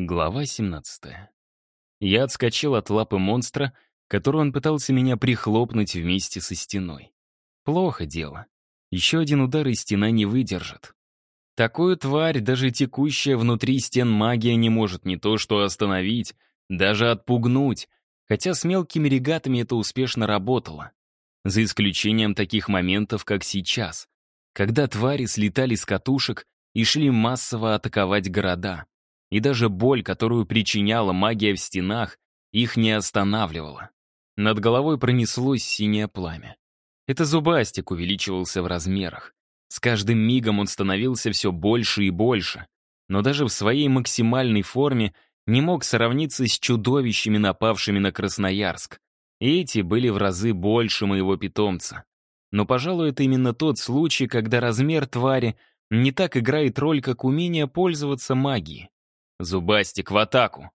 Глава 17. Я отскочил от лапы монстра, который он пытался меня прихлопнуть вместе со стеной. Плохо дело. Еще один удар, и стена не выдержит. Такую тварь даже текущая внутри стен магия не может не то что остановить, даже отпугнуть, хотя с мелкими регатами это успешно работало. За исключением таких моментов, как сейчас, когда твари слетали с катушек и шли массово атаковать города и даже боль, которую причиняла магия в стенах, их не останавливала. Над головой пронеслось синее пламя. Это зубастик увеличивался в размерах. С каждым мигом он становился все больше и больше, но даже в своей максимальной форме не мог сравниться с чудовищами, напавшими на Красноярск. Эти были в разы больше моего питомца. Но, пожалуй, это именно тот случай, когда размер твари не так играет роль, как умение пользоваться магией. «Зубастик, в атаку!»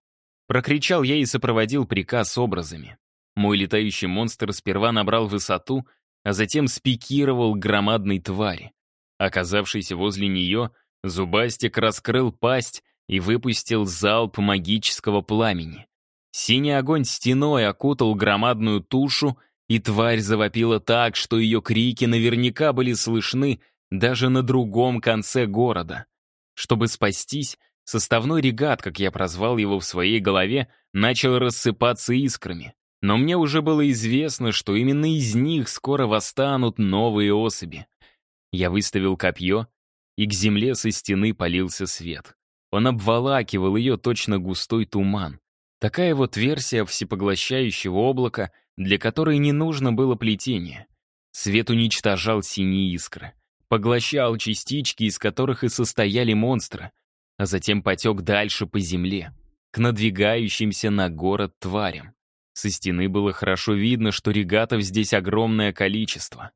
Прокричал я и сопроводил приказ образами. Мой летающий монстр сперва набрал высоту, а затем спикировал громадной твари. Оказавшись возле нее, Зубастик раскрыл пасть и выпустил залп магического пламени. Синий огонь стеной окутал громадную тушу, и тварь завопила так, что ее крики наверняка были слышны даже на другом конце города. Чтобы спастись, Составной регат, как я прозвал его в своей голове, начал рассыпаться искрами. Но мне уже было известно, что именно из них скоро восстанут новые особи. Я выставил копье, и к земле со стены полился свет. Он обволакивал ее точно густой туман. Такая вот версия всепоглощающего облака, для которой не нужно было плетение. Свет уничтожал синие искры, поглощал частички, из которых и состояли монстры — а затем потек дальше по земле, к надвигающимся на город тварям. Со стены было хорошо видно, что регатов здесь огромное количество.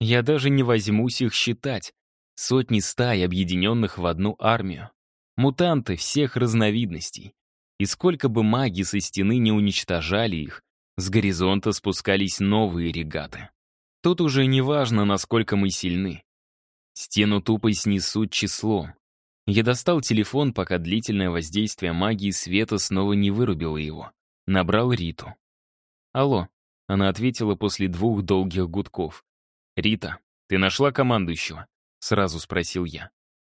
Я даже не возьмусь их считать. Сотни стай, объединенных в одну армию. Мутанты всех разновидностей. И сколько бы маги со стены не уничтожали их, с горизонта спускались новые регаты. Тут уже не важно, насколько мы сильны. Стену тупо снесут числом. Я достал телефон, пока длительное воздействие магии света снова не вырубило его. Набрал Риту. «Алло», — она ответила после двух долгих гудков. «Рита, ты нашла командующего?» — сразу спросил я.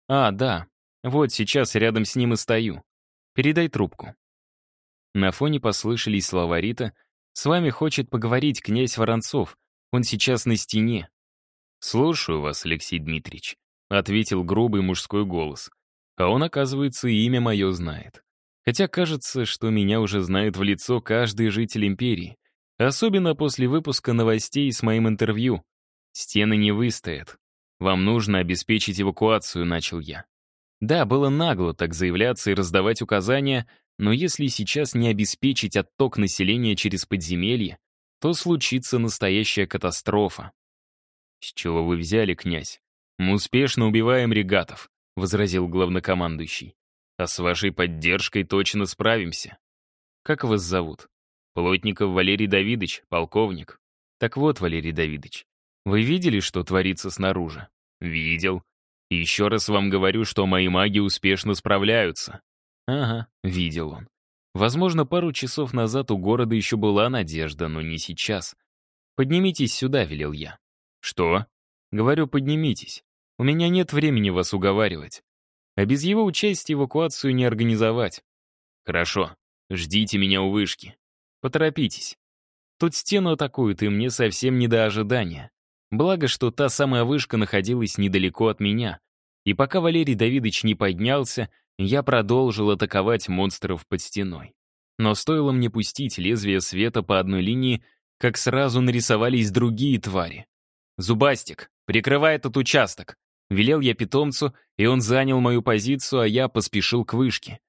«А, да. Вот сейчас рядом с ним и стою. Передай трубку». На фоне послышались слова Рита. «С вами хочет поговорить князь Воронцов. Он сейчас на стене». «Слушаю вас, Алексей Дмитриевич», — ответил грубый мужской голос. А он, оказывается, и имя мое знает. Хотя кажется, что меня уже знает в лицо каждый житель империи. Особенно после выпуска новостей с моим интервью. Стены не выстоят. Вам нужно обеспечить эвакуацию, начал я. Да, было нагло так заявляться и раздавать указания, но если сейчас не обеспечить отток населения через подземелье, то случится настоящая катастрофа. С чего вы взяли, князь? Мы успешно убиваем регатов. — возразил главнокомандующий. «А с вашей поддержкой точно справимся. Как вас зовут?» «Плотников Валерий Давидович, полковник». «Так вот, Валерий Давидович, вы видели, что творится снаружи?» «Видел. И еще раз вам говорю, что мои маги успешно справляются». «Ага, видел он. Возможно, пару часов назад у города еще была надежда, но не сейчас. Поднимитесь сюда», — велел я. «Что?» «Говорю, поднимитесь. У меня нет времени вас уговаривать. А без его участия эвакуацию не организовать. Хорошо, ждите меня у вышки. Поторопитесь. Тут стену атакуют, и мне совсем не до ожидания. Благо, что та самая вышка находилась недалеко от меня. И пока Валерий Давидович не поднялся, я продолжил атаковать монстров под стеной. Но стоило мне пустить лезвие света по одной линии, как сразу нарисовались другие твари. «Зубастик, прикрывай этот участок!» Велел я питомцу, и он занял мою позицию, а я поспешил к вышке.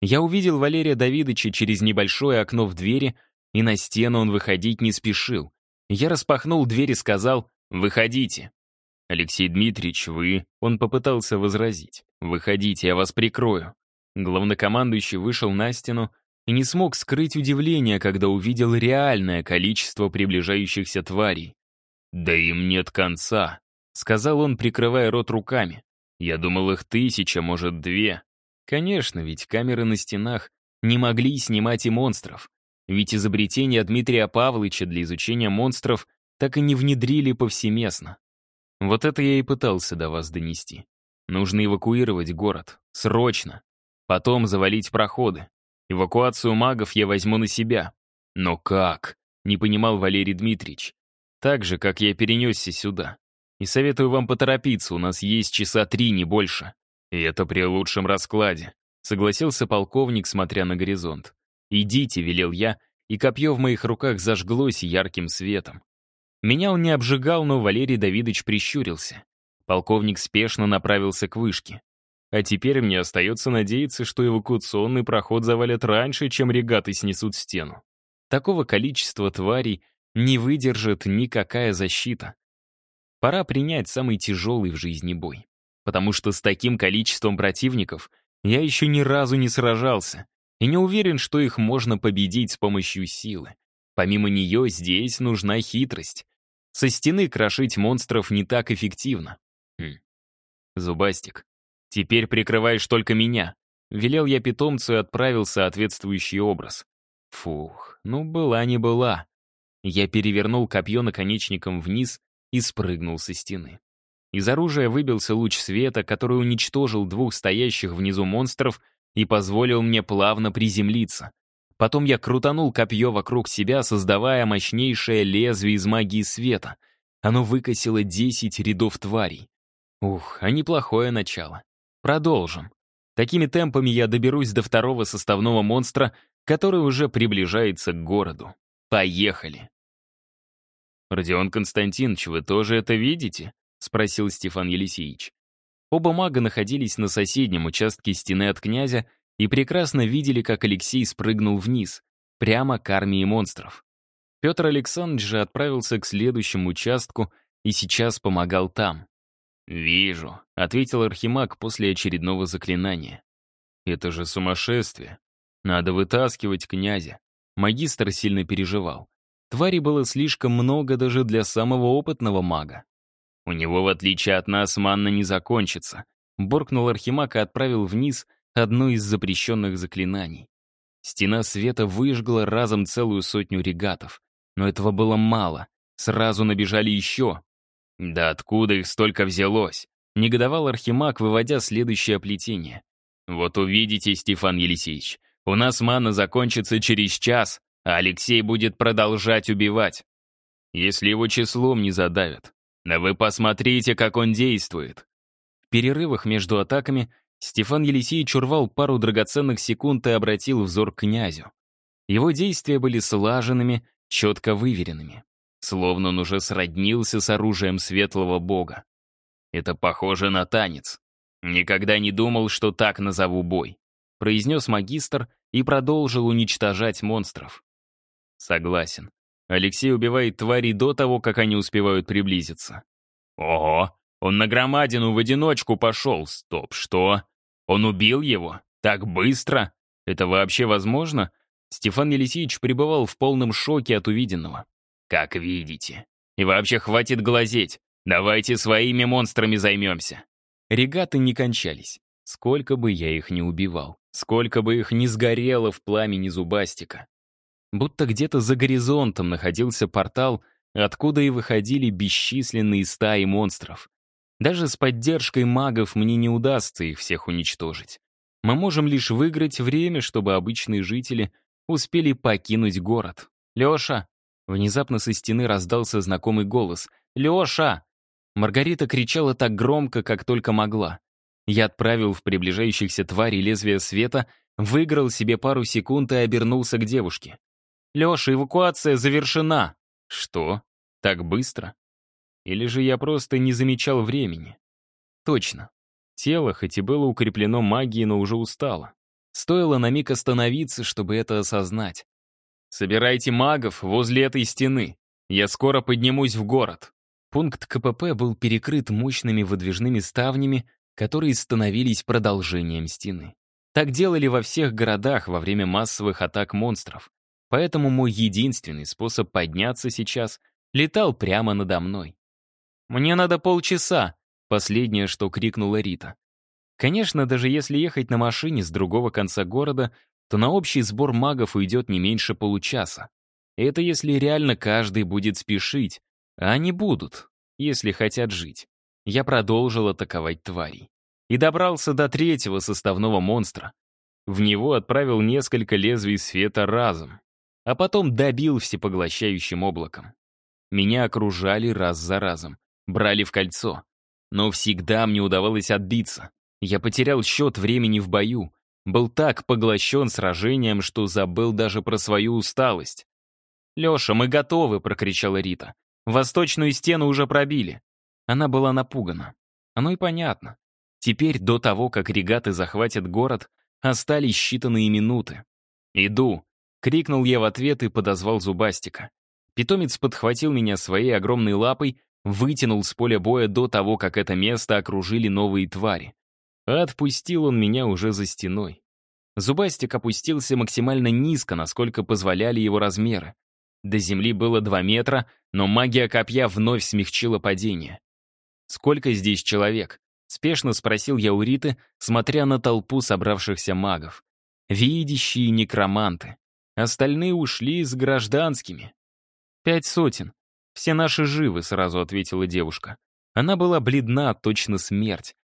Я увидел Валерия Давидовича через небольшое окно в двери, и на стену он выходить не спешил. Я распахнул дверь и сказал «Выходите». «Алексей Дмитриевич, вы...» Он попытался возразить. «Выходите, я вас прикрою». Главнокомандующий вышел на стену и не смог скрыть удивление, когда увидел реальное количество приближающихся тварей. «Да им нет конца», — сказал он, прикрывая рот руками. «Я думал, их тысяча, может, две. Конечно, ведь камеры на стенах не могли снимать и монстров. Ведь изобретение Дмитрия Павловича для изучения монстров так и не внедрили повсеместно. Вот это я и пытался до вас донести. Нужно эвакуировать город. Срочно. Потом завалить проходы. Эвакуацию магов я возьму на себя. Но как? Не понимал Валерий Дмитриевич. Так же, как я перенесся сюда. И советую вам поторопиться, у нас есть часа три, не больше. И это при лучшем раскладе. Согласился полковник, смотря на горизонт. «Идите», — велел я, и копье в моих руках зажглось ярким светом. Меня он не обжигал, но Валерий Давидович прищурился. Полковник спешно направился к вышке. А теперь мне остается надеяться, что эвакуационный проход завалят раньше, чем регаты снесут стену. Такого количества тварей не выдержит никакая защита. Пора принять самый тяжелый в жизни бой. Потому что с таким количеством противников я еще ни разу не сражался, и не уверен, что их можно победить с помощью силы. Помимо нее здесь нужна хитрость. Со стены крошить монстров не так эффективно. Хм. Зубастик, теперь прикрываешь только меня. Велел я питомцу и отправил соответствующий образ. Фух, ну была не была. Я перевернул копье наконечником вниз и спрыгнул со стены. Из оружия выбился луч света, который уничтожил двух стоящих внизу монстров и позволил мне плавно приземлиться. Потом я крутанул копье вокруг себя, создавая мощнейшее лезвие из магии света. Оно выкосило 10 рядов тварей. Ух, а неплохое начало. Продолжим. Такими темпами я доберусь до второго составного монстра, который уже приближается к городу. Поехали. Родион Константинович, вы тоже это видите? — спросил Стефан Елисеевич. Оба мага находились на соседнем участке стены от князя и прекрасно видели, как Алексей спрыгнул вниз, прямо к армии монстров. Петр Александрович же отправился к следующему участку и сейчас помогал там. «Вижу», — ответил Архимаг после очередного заклинания. «Это же сумасшествие. Надо вытаскивать князя». Магистр сильно переживал. Твари было слишком много даже для самого опытного мага. «У него, в отличие от нас, манна не закончится», — буркнул Архимаг и отправил вниз одно из запрещенных заклинаний. Стена света выжгла разом целую сотню регатов. Но этого было мало. Сразу набежали еще. «Да откуда их столько взялось?» — негодовал Архимаг, выводя следующее плетение. «Вот увидите, Стефан Елисеевич, у нас мана закончится через час, а Алексей будет продолжать убивать. Если его числом не задавят, да вы посмотрите, как он действует. В перерывах между атаками Стефан Елисеевич урвал пару драгоценных секунд и обратил взор к князю. Его действия были слаженными, четко выверенными. Словно он уже сроднился с оружием светлого бога. Это похоже на танец. Никогда не думал, что так назову бой. Произнес магистр и продолжил уничтожать монстров. Согласен. Алексей убивает тварей до того, как они успевают приблизиться. Ого, он на громадину в одиночку пошел. Стоп, что? Он убил его? Так быстро? Это вообще возможно? Стефан Елисеевич пребывал в полном шоке от увиденного. Как видите. И вообще хватит глазеть. Давайте своими монстрами займемся. Регаты не кончались. Сколько бы я их не убивал. Сколько бы их не сгорело в пламени зубастика. Будто где-то за горизонтом находился портал, откуда и выходили бесчисленные стаи монстров. Даже с поддержкой магов мне не удастся их всех уничтожить. Мы можем лишь выиграть время, чтобы обычные жители успели покинуть город. «Леша!» Внезапно со стены раздался знакомый голос. «Леша!» Маргарита кричала так громко, как только могла. Я отправил в приближающихся тварей лезвие света, выиграл себе пару секунд и обернулся к девушке. «Леша, эвакуация завершена!» «Что? Так быстро?» Или же я просто не замечал времени? Точно. Тело, хоть и было укреплено магией, но уже устало. Стоило на миг остановиться, чтобы это осознать. «Собирайте магов возле этой стены. Я скоро поднимусь в город». Пункт КПП был перекрыт мощными выдвижными ставнями, которые становились продолжением стены. Так делали во всех городах во время массовых атак монстров. Поэтому мой единственный способ подняться сейчас летал прямо надо мной. «Мне надо полчаса», — последнее, что крикнула Рита. Конечно, даже если ехать на машине с другого конца города, то на общий сбор магов уйдет не меньше получаса. Это если реально каждый будет спешить, а они будут, если хотят жить. Я продолжил атаковать тварей. И добрался до третьего составного монстра. В него отправил несколько лезвий света разом, а потом добил всепоглощающим облаком. Меня окружали раз за разом, брали в кольцо. Но всегда мне удавалось отбиться. Я потерял счет времени в бою, был так поглощен сражением, что забыл даже про свою усталость. «Леша, мы готовы!» — прокричала Рита. «Восточную стену уже пробили». Она была напугана. Оно и понятно. Теперь, до того, как регаты захватят город, остались считанные минуты. «Иду!» — крикнул я в ответ и подозвал Зубастика. Питомец подхватил меня своей огромной лапой, вытянул с поля боя до того, как это место окружили новые твари. Отпустил он меня уже за стеной. Зубастик опустился максимально низко, насколько позволяли его размеры. До земли было два метра, но магия копья вновь смягчила падение. «Сколько здесь человек?» — спешно спросил я у Риты, смотря на толпу собравшихся магов. Видящие некроманты. Остальные ушли с гражданскими. «Пять сотен. Все наши живы», — сразу ответила девушка. Она была бледна, точно смерть.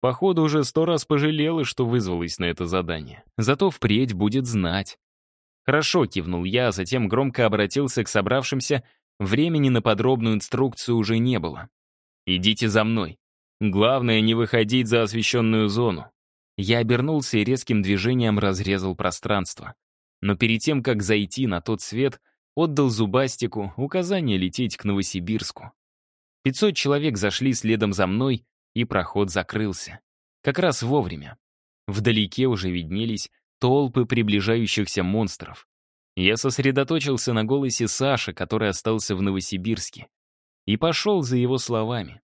Походу, уже сто раз пожалела, что вызвалась на это задание. Зато впредь будет знать. «Хорошо», — кивнул я, а затем громко обратился к собравшимся. Времени на подробную инструкцию уже не было. «Идите за мной. Главное, не выходить за освещенную зону». Я обернулся и резким движением разрезал пространство. Но перед тем, как зайти на тот свет, отдал Зубастику указание лететь к Новосибирску. 500 человек зашли следом за мной, и проход закрылся. Как раз вовремя. Вдалеке уже виднелись толпы приближающихся монстров. Я сосредоточился на голосе Саши, который остался в Новосибирске, и пошел за его словами.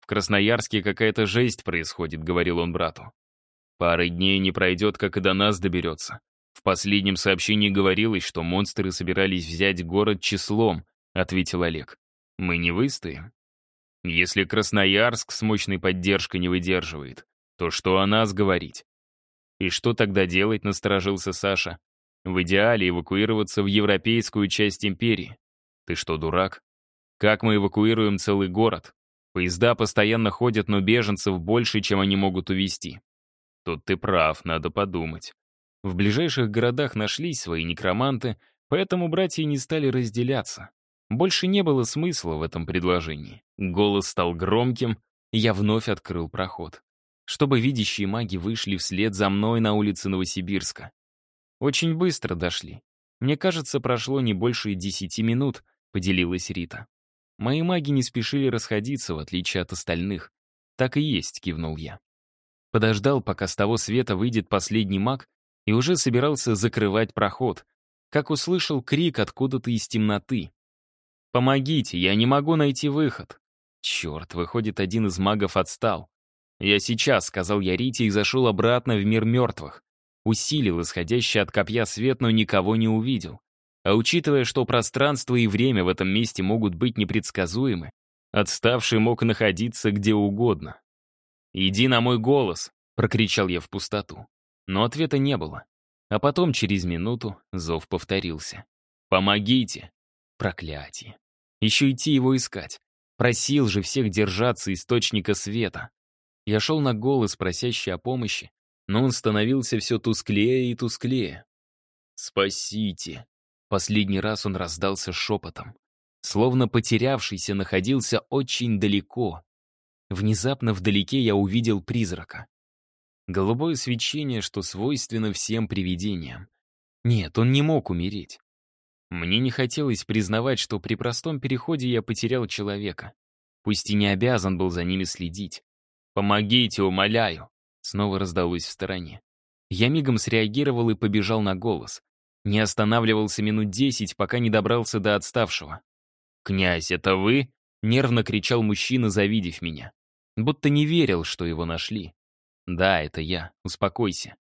«В Красноярске какая-то жесть происходит», — говорил он брату. «Пары дней не пройдет, как и до нас доберется. В последнем сообщении говорилось, что монстры собирались взять город числом», — ответил Олег. «Мы не выстоим. Если Красноярск с мощной поддержкой не выдерживает, то что о нас говорить? И что тогда делать, насторожился Саша. В идеале эвакуироваться в европейскую часть империи. Ты что, дурак? Как мы эвакуируем целый город? Поезда постоянно ходят, но беженцев больше, чем они могут увезти. Тут ты прав, надо подумать. В ближайших городах нашлись свои некроманты, поэтому братья не стали разделяться. Больше не было смысла в этом предложении. Голос стал громким, и я вновь открыл проход. Чтобы видящие маги вышли вслед за мной на улице Новосибирска. Очень быстро дошли. Мне кажется, прошло не больше десяти минут, поделилась Рита. Мои маги не спешили расходиться, в отличие от остальных. Так и есть, кивнул я. Подождал, пока с того света выйдет последний маг, и уже собирался закрывать проход, как услышал крик откуда-то из темноты. «Помогите, я не могу найти выход». Черт, выходит, один из магов отстал. «Я сейчас», — сказал я Рите и зашел обратно в мир мертвых. Усилил исходящий от копья свет, но никого не увидел. А учитывая, что пространство и время в этом месте могут быть непредсказуемы, отставший мог находиться где угодно. «Иди на мой голос», — прокричал я в пустоту. Но ответа не было. А потом, через минуту, зов повторился. «Помогите!» Проклятие. Еще идти его искать. Просил же всех держаться источника света. Я шел на голос, просящий о помощи, но он становился все тусклее и тусклее. «Спасите!» Последний раз он раздался шепотом. Словно потерявшийся находился очень далеко. Внезапно вдалеке я увидел призрака. Голубое свечение, что свойственно всем привидениям. Нет, он не мог умереть. Мне не хотелось признавать, что при простом переходе я потерял человека. Пусть и не обязан был за ними следить. «Помогите, умоляю!» Снова раздалось в стороне. Я мигом среагировал и побежал на голос. Не останавливался минут десять, пока не добрался до отставшего. «Князь, это вы?» — нервно кричал мужчина, завидев меня. Будто не верил, что его нашли. «Да, это я. Успокойся.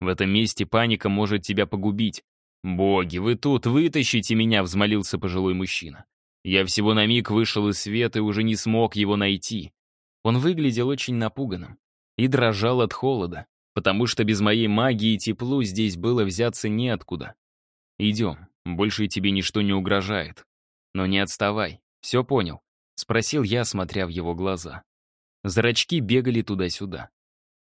В этом месте паника может тебя погубить. «Боги, вы тут, вытащите меня!» — взмолился пожилой мужчина. Я всего на миг вышел из света и уже не смог его найти. Он выглядел очень напуганным. и дрожал от холода, потому что без моей магии и теплу здесь было взяться неоткуда. «Идем, больше тебе ничто не угрожает. Но не отставай, все понял?» — спросил я, смотря в его глаза. Зрачки бегали туда-сюда.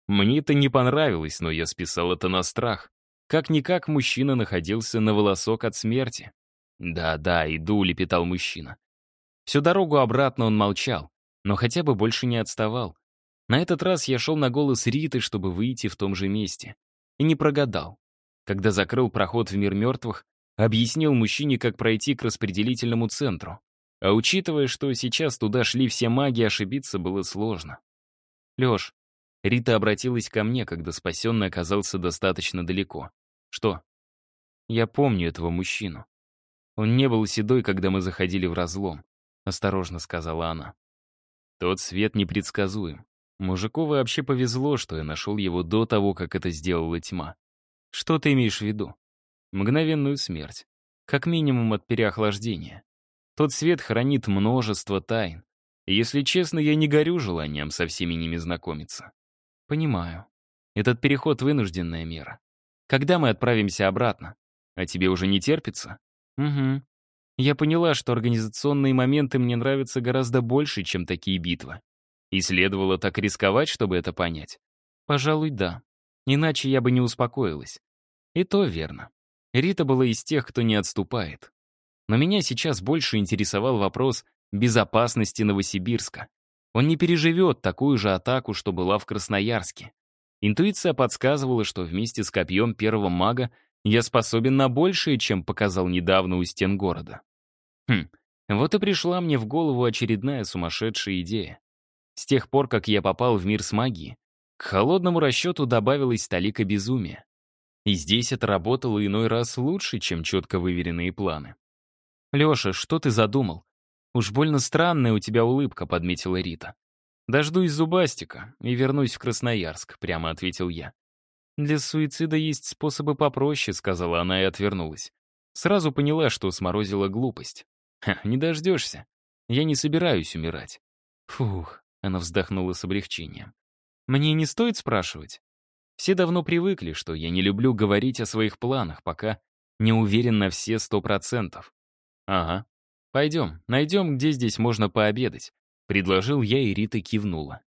Мне это не понравилось, но я списал это на страх. Как-никак мужчина находился на волосок от смерти. «Да-да, иду», — лепетал мужчина. Всю дорогу обратно он молчал, но хотя бы больше не отставал. На этот раз я шел на голос Риты, чтобы выйти в том же месте. И не прогадал. Когда закрыл проход в мир мертвых, объяснил мужчине, как пройти к распределительному центру. А учитывая, что сейчас туда шли все маги, ошибиться было сложно. «Лёш», Рита обратилась ко мне, когда спасенный оказался достаточно далеко. «Что?» «Я помню этого мужчину. Он не был седой, когда мы заходили в разлом», — осторожно сказала она. Тот свет непредсказуем. Мужику вообще повезло, что я нашел его до того, как это сделала тьма. Что ты имеешь в виду? Мгновенную смерть. Как минимум от переохлаждения. Тот свет хранит множество тайн. Если честно, я не горю желанием со всеми ними знакомиться. Понимаю. Этот переход — вынужденная мера. Когда мы отправимся обратно? А тебе уже не терпится? Угу. Я поняла, что организационные моменты мне нравятся гораздо больше, чем такие битвы. И следовало так рисковать, чтобы это понять? Пожалуй, да. Иначе я бы не успокоилась. И то верно. Рита была из тех, кто не отступает. Но меня сейчас больше интересовал вопрос безопасности Новосибирска. Он не переживет такую же атаку, что была в Красноярске. Интуиция подсказывала, что вместе с копьем первого мага я способен на большее, чем показал недавно у стен города. Хм, вот и пришла мне в голову очередная сумасшедшая идея. С тех пор, как я попал в мир с магией, к холодному расчету добавилась столика безумия. И здесь это работало иной раз лучше, чем четко выверенные планы. «Леша, что ты задумал? Уж больно странная у тебя улыбка», — подметила Рита. «Дождусь зубастика и вернусь в Красноярск», — прямо ответил я. «Для суицида есть способы попроще», — сказала она и отвернулась. Сразу поняла, что сморозила глупость. «Ха, не дождешься. Я не собираюсь умирать». Фух, она вздохнула с облегчением. «Мне не стоит спрашивать? Все давно привыкли, что я не люблю говорить о своих планах, пока не уверен на все сто процентов. Ага. Пойдем, найдем, где здесь можно пообедать. Предложил я, и Рита кивнула.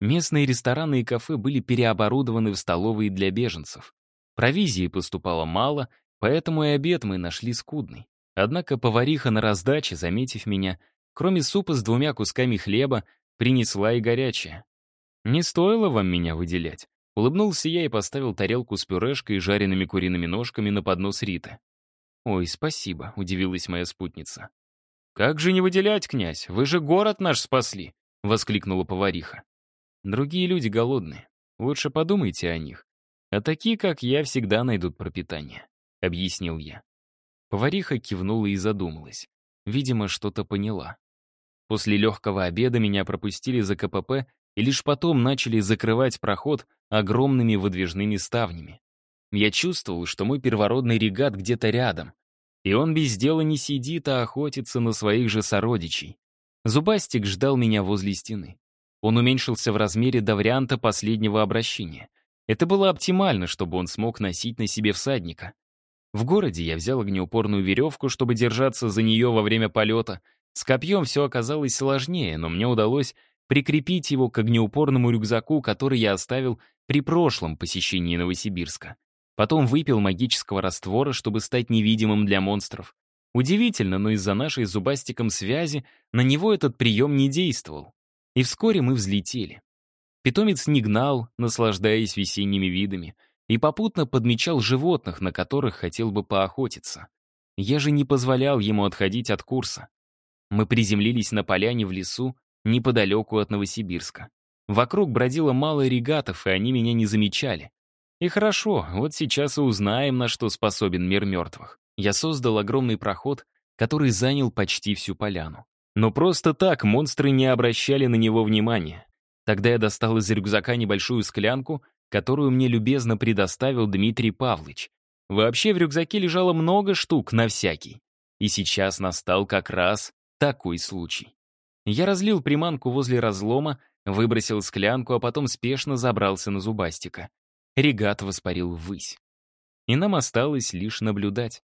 Местные рестораны и кафе были переоборудованы в столовые для беженцев. Провизии поступало мало, поэтому и обед мы нашли скудный. Однако повариха на раздаче, заметив меня, кроме супа с двумя кусками хлеба, Принесла и горячее. Не стоило вам меня выделять. Улыбнулся я и поставил тарелку с пюрешкой и жареными куриными ножками на поднос Риты. «Ой, спасибо», — удивилась моя спутница. «Как же не выделять, князь? Вы же город наш спасли!» — воскликнула повариха. «Другие люди голодные. Лучше подумайте о них. А такие, как я, всегда найдут пропитание», — объяснил я. Повариха кивнула и задумалась. Видимо, что-то поняла. После легкого обеда меня пропустили за КПП и лишь потом начали закрывать проход огромными выдвижными ставнями. Я чувствовал, что мой первородный регат где-то рядом. И он без дела не сидит, а охотится на своих же сородичей. Зубастик ждал меня возле стены. Он уменьшился в размере до варианта последнего обращения. Это было оптимально, чтобы он смог носить на себе всадника. В городе я взял огнеупорную веревку, чтобы держаться за нее во время полета — с копьем все оказалось сложнее, но мне удалось прикрепить его к огнеупорному рюкзаку, который я оставил при прошлом посещении Новосибирска. Потом выпил магического раствора, чтобы стать невидимым для монстров. Удивительно, но из-за нашей зубастиком связи на него этот прием не действовал. И вскоре мы взлетели. Питомец не гнал, наслаждаясь весенними видами, и попутно подмечал животных, на которых хотел бы поохотиться. Я же не позволял ему отходить от курса. Мы приземлились на поляне в лесу, неподалеку от Новосибирска. Вокруг бродило мало регатов, и они меня не замечали. И хорошо, вот сейчас и узнаем, на что способен мир мертвых. Я создал огромный проход, который занял почти всю поляну. Но просто так монстры не обращали на него внимания. Тогда я достал из рюкзака небольшую склянку, которую мне любезно предоставил Дмитрий Павлович. Вообще в рюкзаке лежало много штук на всякий. И сейчас настал как раз такой случай. Я разлил приманку возле разлома, выбросил склянку, а потом спешно забрался на зубастика. Регат воспарил ввысь. И нам осталось лишь наблюдать.